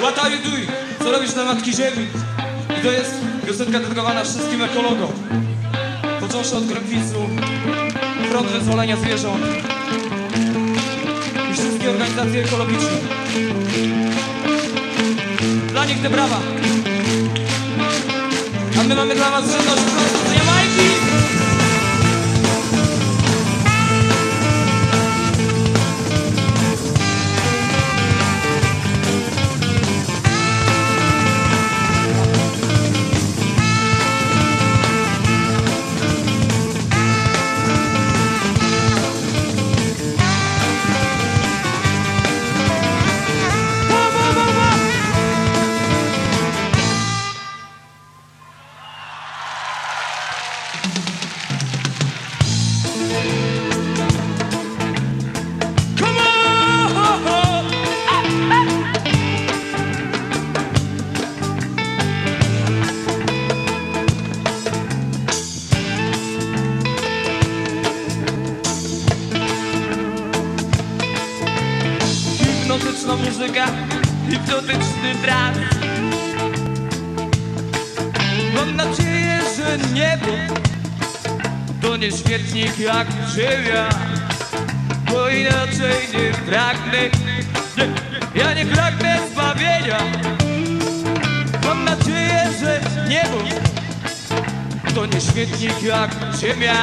What are you doing? Co robisz na Matki Ziemi? I to jest piosenka dedykowana wszystkim ekologom. Począwszy od Greenpeace'u, Front Wyzwolenia Zwierząt i wszystkie organizacje ekologiczne. Dla nich te brawa. A my mamy dla was żywność trans Mam nadzieję, że niebo to nie śmietnik jak ziemia bo inaczej nie pragnę. Nie, Ja nie pragnę zbawienia. Mam nadzieję, że niebo To nie śmietnik jak ziemia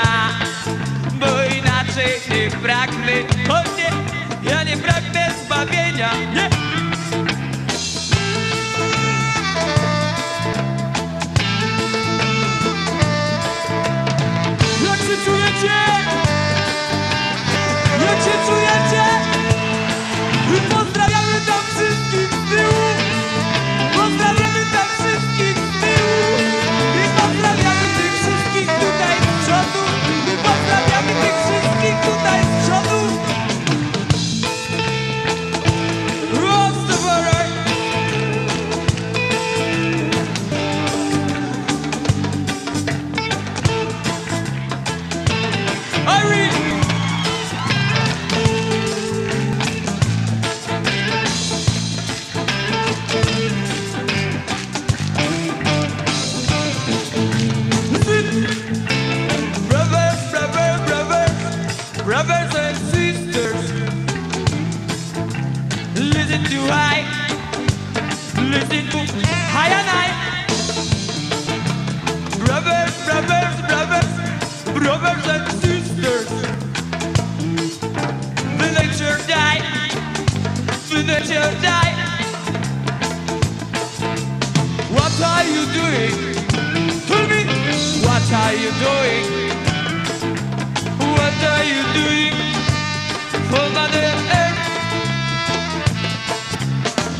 Bo inaczej nie pragnę. O nie, ja nie pragnę zbawienia. Nie listen to high and high. Brothers, brothers, brothers, brothers and sisters. The nature die, the nature die. What are you doing? Tell me, what are you doing? What are you doing for Mother Earth?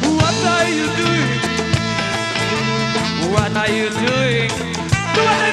What are you doing? What are you doing?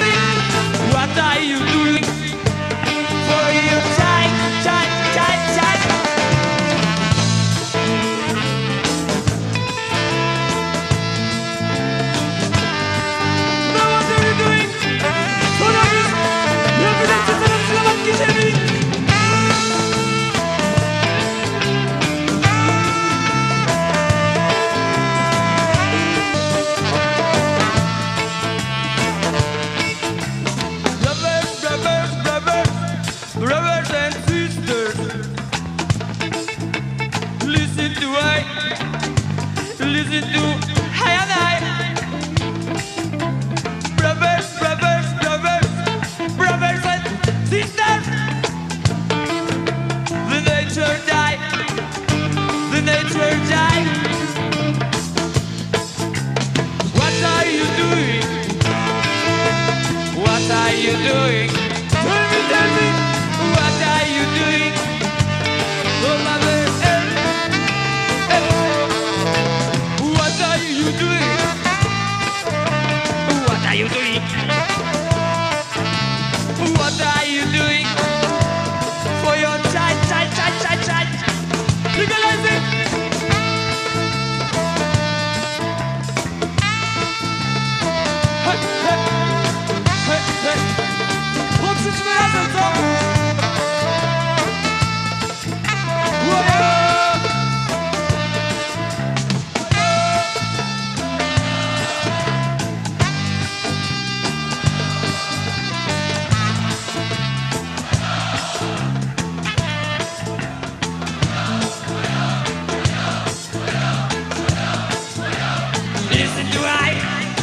listen to I,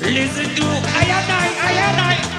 listen to I and I, I and I.